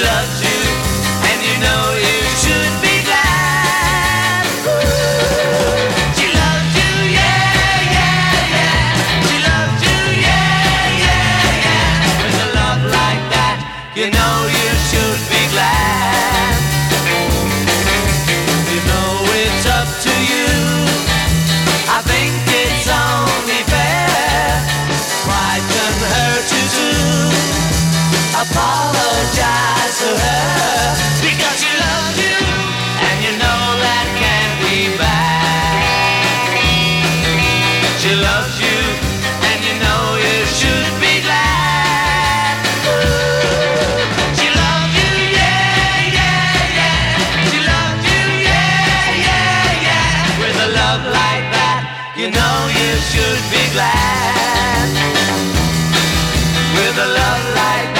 you, and you know you should be glad. She you, yeah, yeah, yeah. She you, yeah, yeah, yeah. With a love like that, you know you should be glad. You know it's up to you. I think it's only fair. Why turn her to do? apologize to her because she loves you and you know that can't be bad. She loves you and you know you should be glad. She loves you, yeah, yeah, yeah. She loves you, yeah, yeah, yeah. With a love like that, you know you should be glad. With a love like that